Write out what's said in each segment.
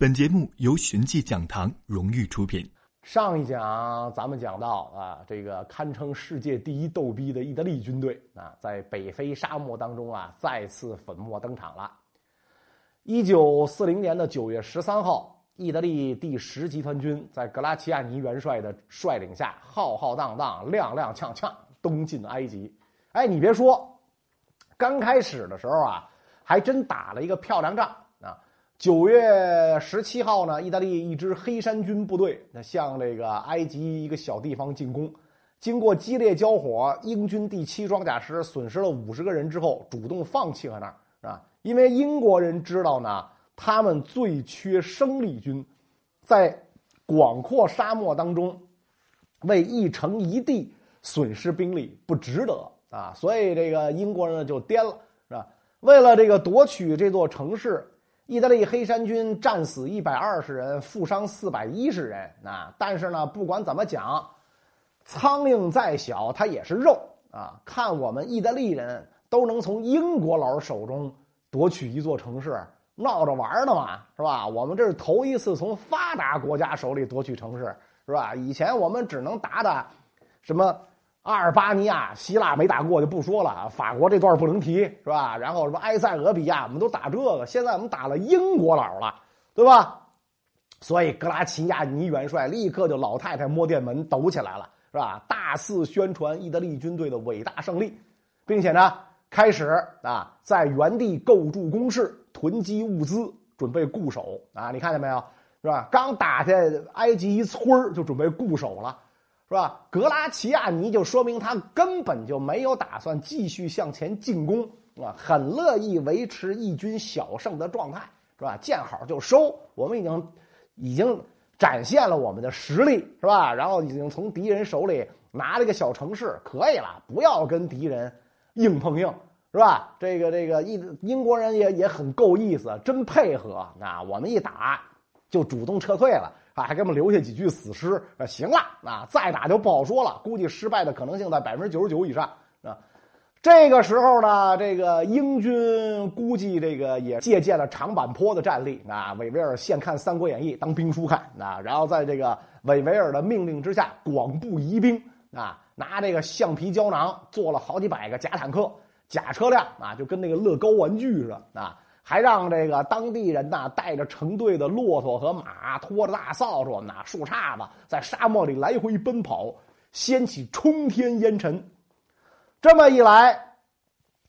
本节目由寻迹讲堂荣誉出品。上一讲咱们讲到啊，这个堪称世界第一逗逼的意大利军队啊，在北非沙漠当中啊，再次粉墨登场了。一九四零年的九月十三号，意大利第十集团军在格拉齐亚尼元帅的率领下，浩浩荡荡、踉踉跄跄东进埃及。哎，你别说，刚开始的时候啊，还真打了一个漂亮仗。九月十七号呢，意大利一支黑山军部队那向这个埃及一个小地方进攻，经过激烈交火，英军第七装甲师损失了五十个人之后，主动放弃了那儿，是吧？因为英国人知道呢，他们最缺生力军，在广阔沙漠当中，为一城一地损失兵力不值得啊，所以这个英国人就颠了，是吧？为了这个夺取这座城市。意大利黑山军战死一百二十人，负伤四百一十人。啊，但是呢，不管怎么讲，苍蝇再小，它也是肉啊！看我们意大利人都能从英国佬手中夺取一座城市，闹着玩呢嘛，是吧？我们这是头一次从发达国家手里夺取城市，是吧？以前我们只能打打什么。阿尔巴尼亚、希腊没打过就不说了，法国这段不能提，是吧？然后什么埃塞俄比亚，我们都打这个。现在我们打了英国佬了，对吧？所以格拉齐亚尼元帅立刻就老太太摸电门抖起来了，是吧？大肆宣传意大利军队的伟大胜利，并且呢，开始啊，在原地构筑工事、囤积物资，准备固守啊！你看见没有？是吧？刚打下埃及一村就准备固守了。是吧？格拉齐亚尼就说明他根本就没有打算继续向前进攻啊，很乐意维持义军小胜的状态，是吧？见好就收，我们已经已经展现了我们的实力，是吧？然后已经从敌人手里拿了个小城市，可以了，不要跟敌人硬碰硬，是吧？这个这个英英国人也也很够意思，真配合啊！我们一打就主动撤退了。还给我们留下几具死尸啊！行了，啊，再打就不好说了，估计失败的可能性在百分之九十九以上啊。这个时候呢，这个英军估计这个也借鉴了长坂坡的战例啊。韦维尔现看《三国演义》当兵书看啊，然后在这个韦维尔的命令之下，广布疑兵啊，拿这个橡皮胶囊做了好几百个假坦克、假车辆啊，就跟那个乐高玩具似的啊。还让这个当地人呐带着成队的骆驼和马，拖着大扫帚、拿树杈子，在沙漠里来回奔跑，掀起冲天烟尘。这么一来，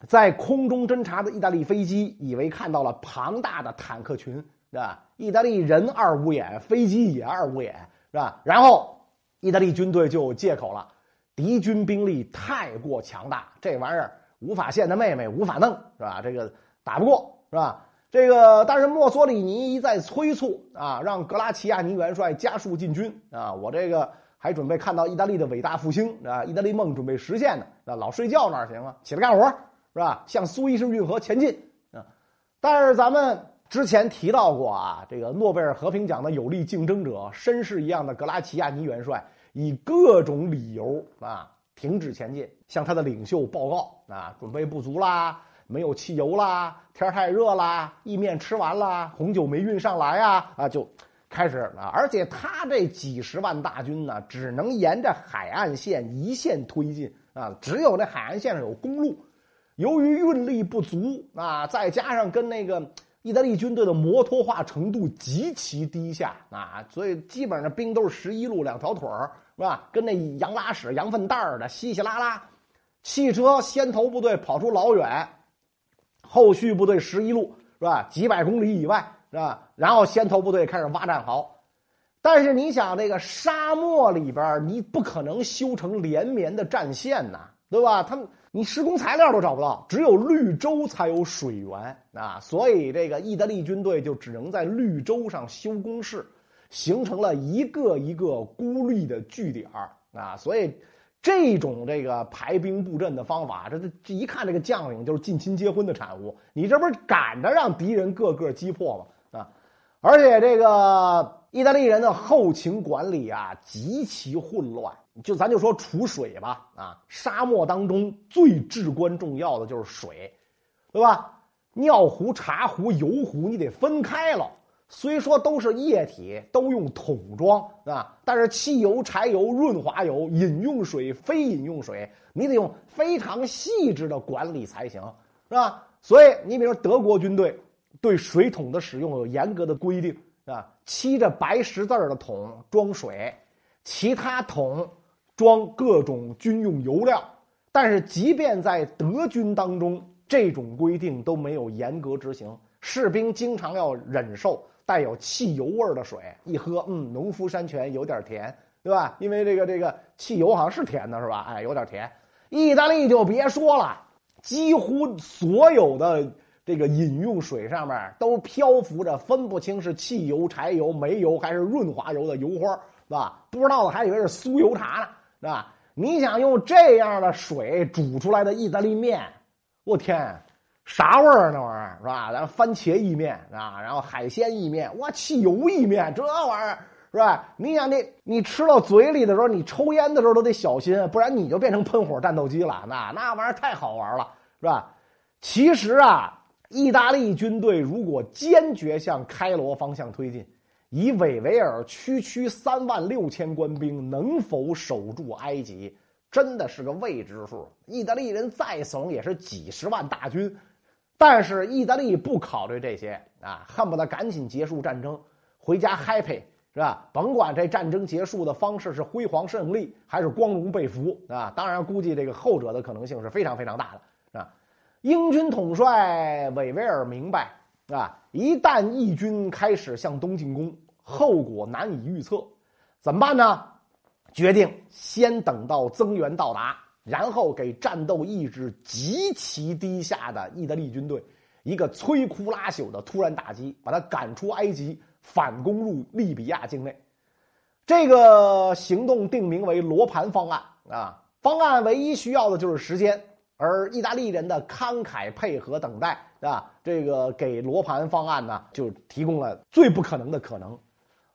在空中侦察的意大利飞机以为看到了庞大的坦克群，是吧？意大利人二五眼，飞机也二五眼，是吧？然后意大利军队就有借口了：敌军兵力太过强大，这玩意儿无法见的妹妹无法弄，是吧？这个打不过。是吧？这个，但是墨索里尼一再催促啊，让格拉齐亚尼元帅加速进军啊！我这个还准备看到意大利的伟大复兴啊！意大利梦准备实现呢，那老睡觉哪行啊？起来干活是吧？向苏伊士运河前进啊！但是咱们之前提到过啊，这个诺贝尔和平奖的有力竞争者，绅士一样的格拉齐亚尼元帅，以各种理由啊停止前进，向他的领袖报告啊，准备不足啦。没有汽油啦，天太热啦，意面吃完了，红酒没运上来啊啊，就开始啊！而且他这几十万大军呢，只能沿着海岸线一线推进啊，只有那海岸线上有公路。由于运力不足啊，再加上跟那个意大利军队的摩托化程度极其低下啊，所以基本上兵都是十一路两条腿儿，是吧？跟那羊拉屎、羊粪蛋儿的，稀稀拉拉。汽车先头部队跑出老远。后续部队十一路是吧？几百公里以外是吧？然后先头部队开始挖战壕，但是你想，这个沙漠里边你不可能修成连绵的战线呐，对吧？他们你施工材料都找不到，只有绿洲才有水源啊，所以这个意大利军队就只能在绿洲上修工事，形成了一个一个孤立的据点啊，所以。这种这个排兵布阵的方法，这这一看这个将领就是近亲结婚的产物。你这不是赶着让敌人个个击破吗？啊！而且这个意大利人的后勤管理啊极其混乱。就咱就说储水吧，啊，沙漠当中最至关重要的就是水，对吧？尿壶、茶壶、油壶你得分开了。虽说都是液体，都用桶装啊，但是汽油、柴油、润滑油、饮用水、非饮用水，你得用非常细致的管理才行，是吧？所以你比如说德国军队对水桶的使用有严格的规定啊，漆着白十字的桶装水，其他桶装各种军用油料。但是即便在德军当中，这种规定都没有严格执行，士兵经常要忍受带有汽油味的水，一喝，嗯，农夫山泉有点甜，对吧？因为这个这个汽油好像是甜的，是吧？哎，有点甜。意大利就别说了，几乎所有的这个饮用水上面都漂浮着分不清是汽油、柴油、煤油还是润滑油的油花，是吧？不知道的还以为是酥油茶呢，是吧？你想用这样的水煮出来的意大利面，我天，啥味儿那玩意儿是吧？咱番茄意面啊，然后海鲜意面，哇，汽油意面这玩意儿是吧？你想你你吃到嘴里的时候，你抽烟的时候都得小心，不然你就变成喷火战斗机了。那那玩意儿太好玩了，是吧？其实啊，意大利军队如果坚决向开罗方向推进。以韦维尔区区三万六千官兵能否守住埃及，真的是个未知数。意大利人再怂也是几十万大军，但是意大利不考虑这些啊，恨不得赶紧结束战争，回家 happy 是吧？甭管这战争结束的方式是辉煌胜利还是光荣被俘啊，当然估计这个后者的可能性是非常非常大的啊。英军统帅韦维尔明白。啊！一旦义军开始向东进攻，后果难以预测，怎么办呢？决定先等到增援到达，然后给战斗意志极其低下的意大利军队一个摧枯拉朽的突然打击，把他赶出埃及，反攻入利比亚境内。这个行动定名为“罗盘方案”啊！方案唯一需要的就是时间。而意大利人的慷慨配合等待，啊，这个给罗盘方案呢，就提供了最不可能的可能。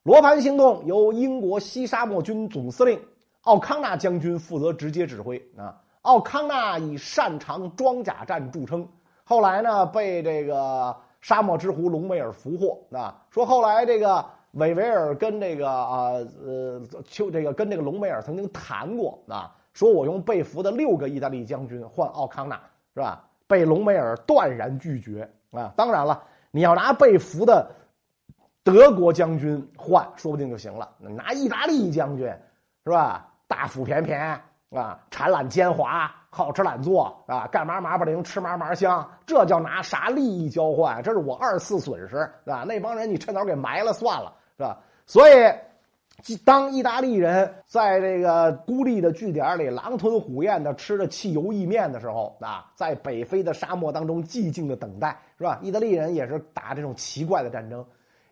罗盘行动由英国西沙漠军总司令奥康纳将军负责直接指挥。啊，奥康纳以擅长装甲战著称，后来呢被这个沙漠之狐隆美尔俘获。啊，说后来这个韦维尔跟这个啊呃就这个跟这个隆美尔曾经谈过。啊。说我用被俘的六个意大利将军换奥康纳，是吧？被隆美尔断然拒绝啊！当然了，你要拿被俘的德国将军换，说不定就行了。拿意大利将军，是吧？大腹便便啊，产懒奸猾，好吃懒做啊，干嘛嘛不灵，吃嘛嘛香，这叫拿啥利益交换？这是我二次损失，是吧？那帮人你趁早给埋了算了，是吧？所以。当意大利人在这个孤立的据点里狼吞虎咽的吃着汽油意面的时候啊，在北非的沙漠当中寂静的等待，是吧？意大利人也是打这种奇怪的战争，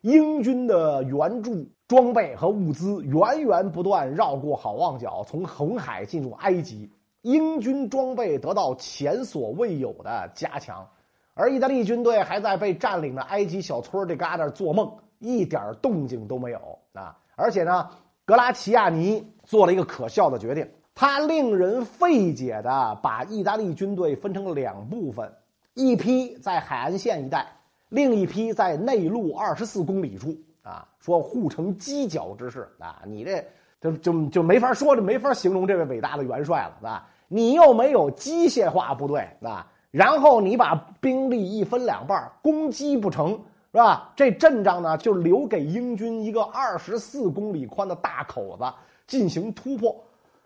英军的援助装备和物资源源不断绕过好望角，从红海进入埃及，英军装备得到前所未有的加强，而意大利军队还在被占领的埃及小村这旮瘩做梦，一点动静都没有啊。而且呢，格拉齐亚尼做了一个可笑的决定，他令人费解的把意大利军队分成两部分，一批在海岸线一带，另一批在内陆二十四公里处啊，说护城犄角之势啊，你这就就就没法说，这没法形容这位伟大的元帅了，是吧？你又没有机械化部队，啊，然后你把兵力一分两半，攻击不成。是吧？这阵仗呢，就留给英军一个二十四公里宽的大口子进行突破，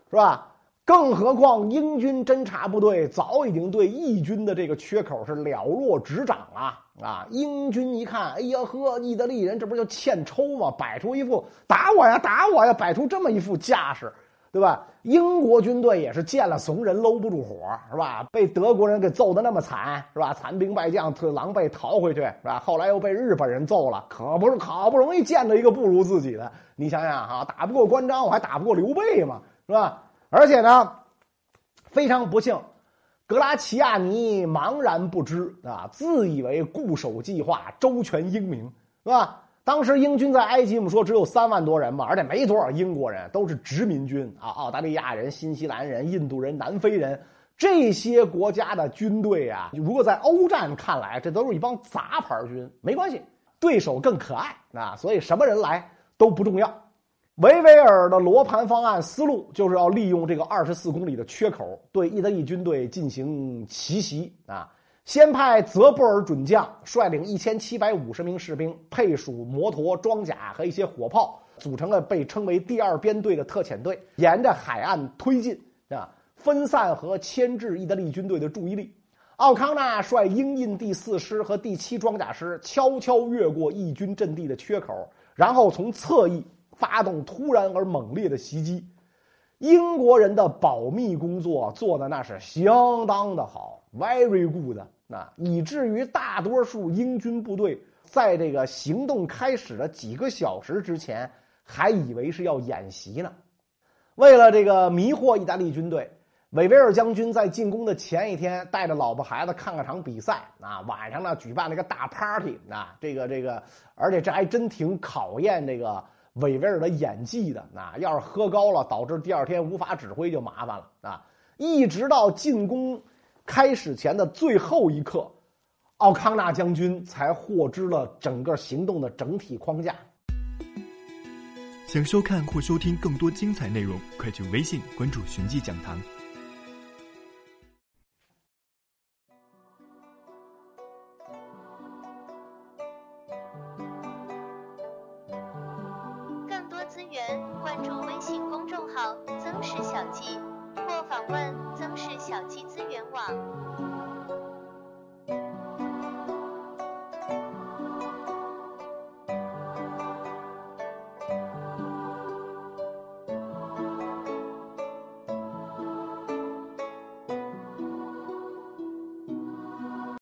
是吧？更何况英军侦察部队早已经对义军的这个缺口是了若指掌啊！啊，英军一看，哎呀呵，意大利人这不就欠抽吗？摆出一副打我呀，打我呀，摆出这么一副架势。对吧？英国军队也是见了怂人搂不住火，是吧？被德国人给揍得那么惨，是吧？残兵败将，特狼狈逃回去，是吧？后来又被日本人揍了，可不是好不容易见到一个不如自己的。你想想哈，打不过关张，我还打不过刘备嘛，是吧？而且呢，非常不幸，格拉齐亚尼茫然不知啊，自以为固守计划周全英明，是吧？当时英军在埃及，我们说只有三万多人嘛，而且没多少英国人，都是殖民军啊，澳大利亚人、新西兰人、印度人、南非人这些国家的军队啊，如果在欧战看来，这都是一帮杂牌军。没关系，对手更可爱啊，所以什么人来都不重要。维维尔的罗盘方案思路就是要利用这个二十四公里的缺口，对意大利军队进行奇袭啊！先派泽布尔准将率领一千七百五十名士兵，配属摩托、装甲和一些火炮，组成了被称为第二编队的特遣队，沿着海岸推进啊，分散和牵制意大利军队的注意力。奥康纳率英印第四师和第七装甲师悄悄越过义军阵地的缺口，然后从侧翼。发动突然而猛烈的袭击，英国人的保密工作做的那是相当的好，very good 啊，以至于大多数英军部队在这个行动开始的几个小时之前还以为是要演习呢。为了这个迷惑意大利军队，韦维尔将军在进攻的前一天带着老婆孩子看了场比赛啊，晚上呢举办了一个大 party 啊，这个这个，而且这还真挺考验这个。韦维尔的演技的那，要是喝高了，导致第二天无法指挥就麻烦了啊！一直到进攻开始前的最后一刻，奥康纳将军才获知了整个行动的整体框架。想收看或收听更多精彩内容，快去微信关注“寻迹讲堂”。是“小记”，或访问。